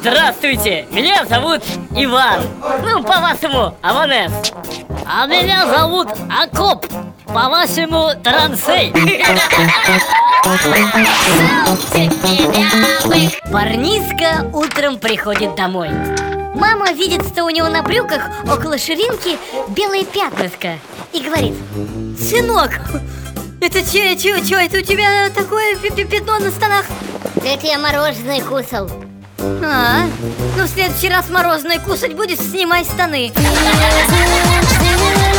Здравствуйте, меня зовут Иван. Ну, по-вашему, Аванес. А меня зовут Акоп. По-вашему, Трансей Парниска утром приходит домой. Мама видит, что у него на брюках около ширинки белое пятнышко. И говорит Сынок, это че, че, че, это у тебя такое пятно на штанах? Это я мороженое кусал А, ну в следующий раз мороженое кусать будешь, снимай штаны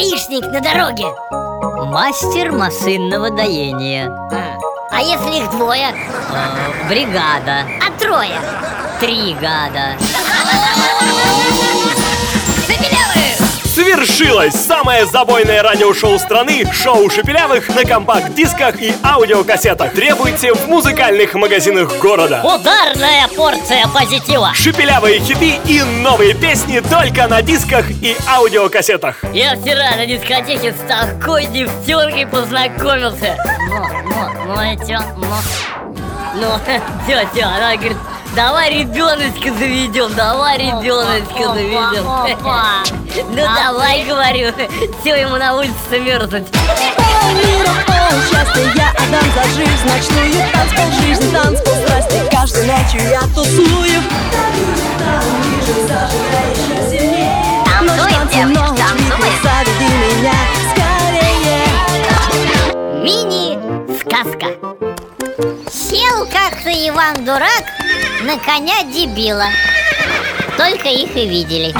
гаишник на дороге? Мастер машинного доения А, а если их двое? Э, Бригада А трое? Три гада Свершилось! Самое забойное радиошоу страны Шоу Шепелявых на компакт-дисках и аудиокассетах. Требуйте в музыкальных магазинах города. Ударная порция позитива. Шепелявые хиты и новые песни только на дисках и аудиокассетах. Я вчера на дискотеке с такой девчонкой познакомился. Ну, ну, ну и чё, ну? Ну, чё, она говорит Давай ребеночка заведем, давай ребеночка заведем. Ну давай, говорю, чё ему на улице мерзнуть. Полмира, пол счастья я отдам за жизнь Ночную танцпол жизни, танцпол страсти. Каждой ночью я тусую. Ночь танцуем, меня. Скорее. Мини-сказка. Сел как-то Иван Дурак на коня дебила. Только их и видели